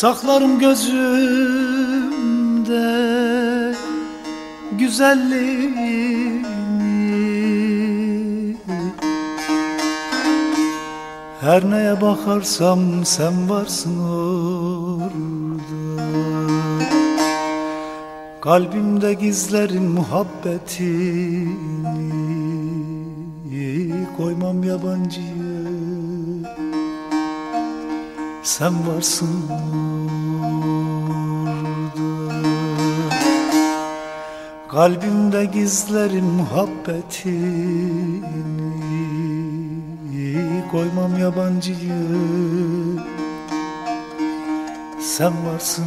Saklarım gözümde güzelliğini. Her neye bakarsam sen varsın orada. Kalbimde gizlerin muhabbetini Koymam yabancıya Sen varsın orada Kalbimde gizlerin muhabbetini Koymam yabancıyı. Sen varsın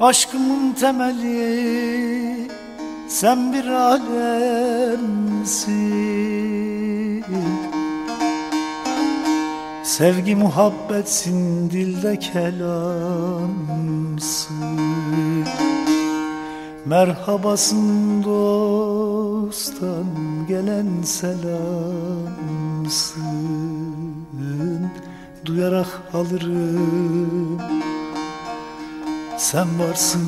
Aşkımın temeli sen bir alemsin. Sevgi muhabbetsin dilde kelamsın. Merhabasın dosttan gelen selamsın. Duyarak alırım. Sen varsın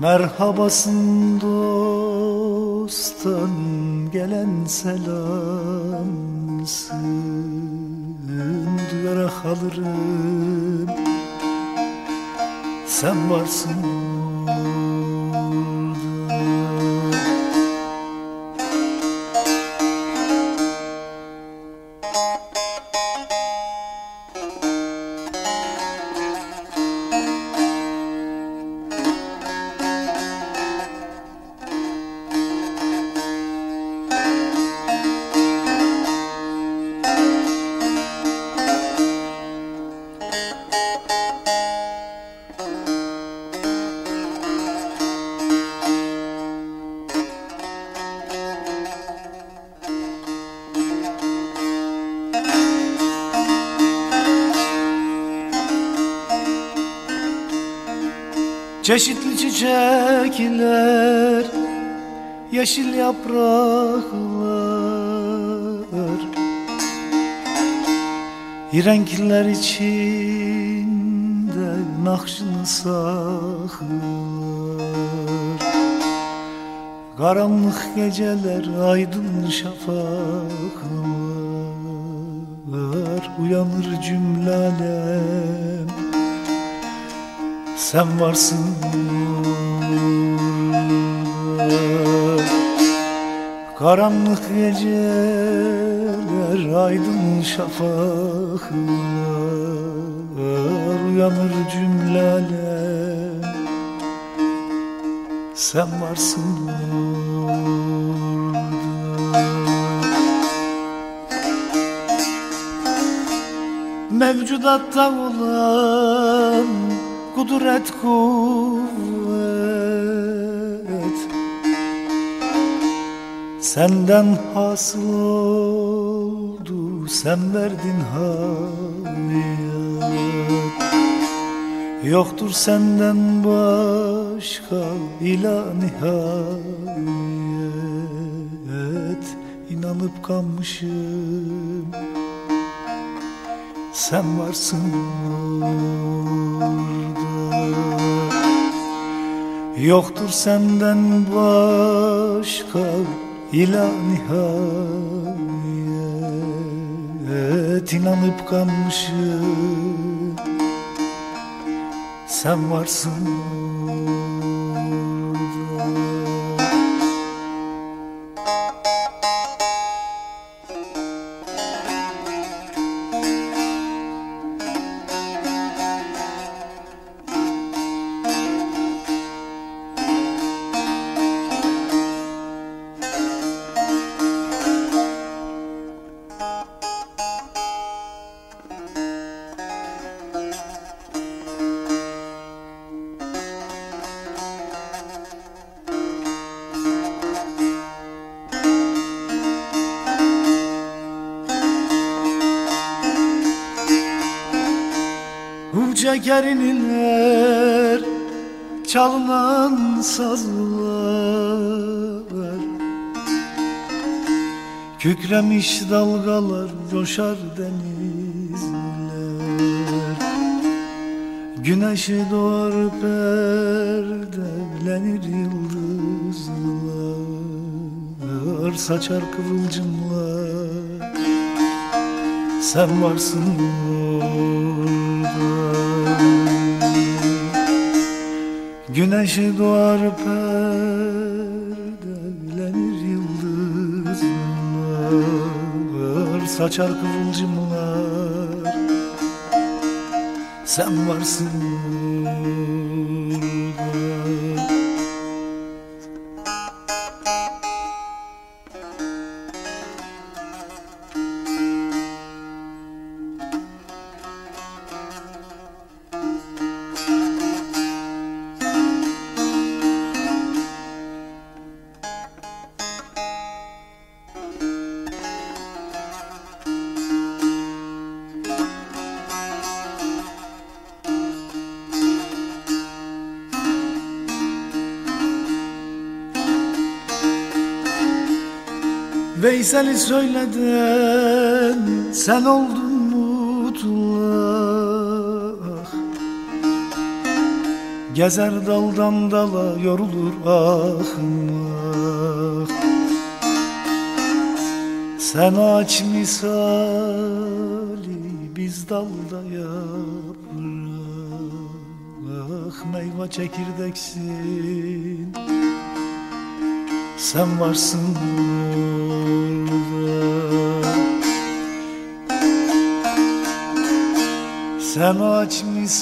Merhabasın dosttan gelen selamsın. Duyarak alırım sen varsın Çeşitli çiçekler Yeşil yapraklar. Renkler içinde nakşını saklar. Karanlık geceler aydın şafaklar. Uyanır cümle alem sen varsın. Karanlık geceler aydın şafaklar Uyanır cümle alem Sen varsın. Mevcudatta olan kudret kuvvet. Senden hasıl oldu sen verdin hayat Yoktur senden başka ilah nihayet. İnanıp kalmışım. Sen varsın Yoktur senden başka ilah nihayet. İnanıp kalmışım. Sen varsın Hu çekerin iller çalınan sazlar. Kükremiş dalgalar coşar denizler. Güneşi doğar perdelenir yıldızlar. Saçar kıvılcımlar Sen varsın orada Güneşi doğar perdelenir yıldızlar Saçar kıvılcımlar. Sen varsın orada Veysel'i söyleden sen oldun mutlak. Gezer daldan dala yorulur ahmak. Sen ağaç misali biz dalda yaprak. Meyve çekirdeksin sen varsın orada Sen ağaç misali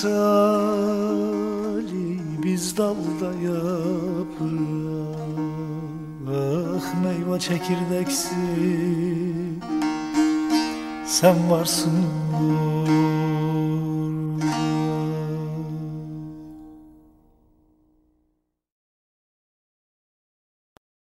biz dalda yaprak. Meyve çekirdeksin Sen varsın orada